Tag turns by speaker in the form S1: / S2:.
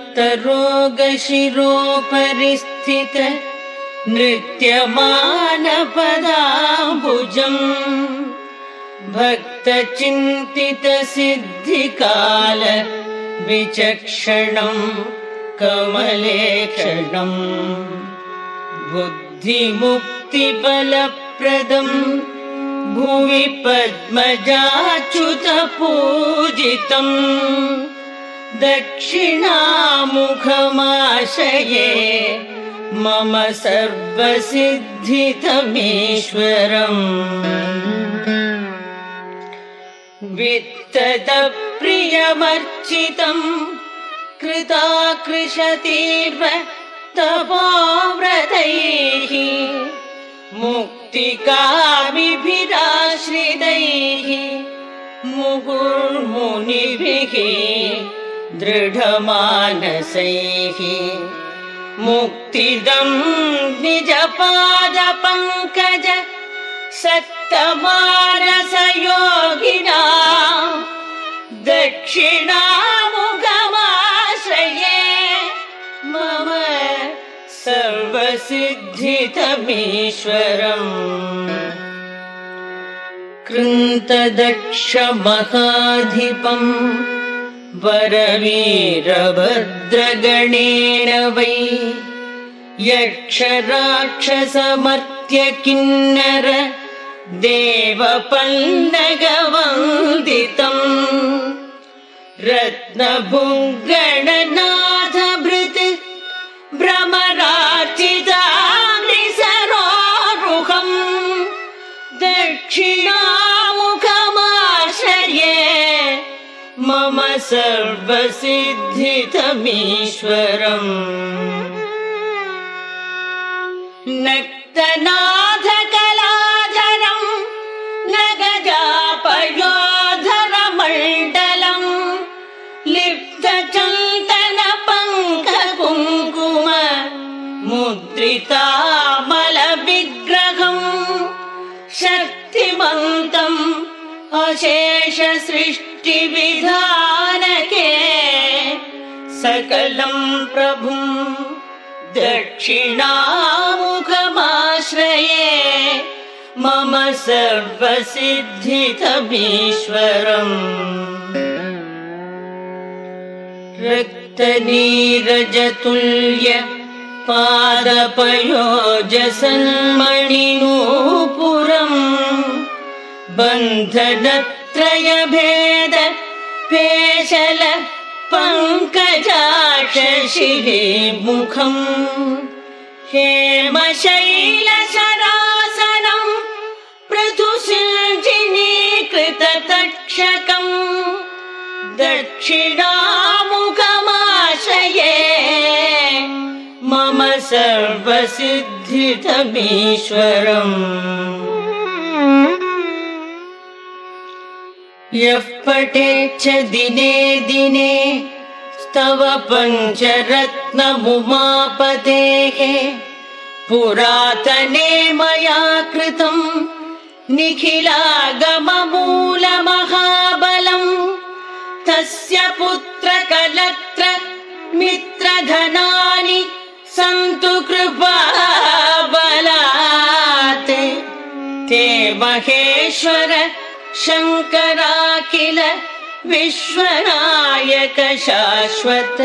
S1: मत्तरोगशिरोपरिस्थित नृत्यमानपदाम्बुजम् भक्तचिन्तितसिद्धिकाल विचक्षणम् कमलेक्षणम् बुद्धिमुक्तिबलप्रदम् भुवि पद्मजाच्युतपूजितम् दक्षिणामुखमाशये मम सर्वसिद्धितमीश्वरम्। वित्तदप्रियमर्चितम् कृताकृशतीव तपोव्रतैः मुक्तिकामिभिराश्रितैः मुहुर्मुनिभिः दृढमानसैः। मुक्तिदम् निजपादपङ्कज सत्तमानसयोगिना दक्षिणामुगमाश्रये मम सर्वसिद्धितमीश्वरम्। कृन्तदक्षमहाधिपम् वरवीरभद्रगणेन वै यक्षराक्षसमर्त्य किन्नर देवपल्लगवन्दितम् रत्नभुङ्गणनाथभृत् भ्रमरार्चितामृसरोरुहम् दक्षिणामुखमाश्रये सर्वसिद्धितमीश्वरम्। नक्तनाथकलाधरम् न गजापयोधरमण्डलम् लिप्तचन्दनपङ्ककुङ्कुम मुद्रितामलविग्रहम् शक्तिमन्तम् अशेष सृष्टिविधानके सकलम् प्रभुम् दक्षिणामुखमाश्रये मम सर्वसिद्धितमीश्वरम्। रक्तनीरजतुल्य पादपयोजसन्मणिनूपुरम् बन्धनत्रयभेद पेशल पङ्कजाक्षशिरेमुखम् हेमशैलशरासनम् पृथुसिञ्चिनीकृततक्षकम् दक्षिणामुखमाशये मम सर्वसिद्धितमीश्वरम् यः पठेच्छ दिने दिने स्तव पञ्चरत्नमुमापतेः पुरातने मया कृतम् निखिलागममूलमहाबलम् तस्य पुत्रकलत्र मित्रधनानि सन्तु कृपाबलात्। ते महेश्वर शङ्करा विश्वनायक शाश्वत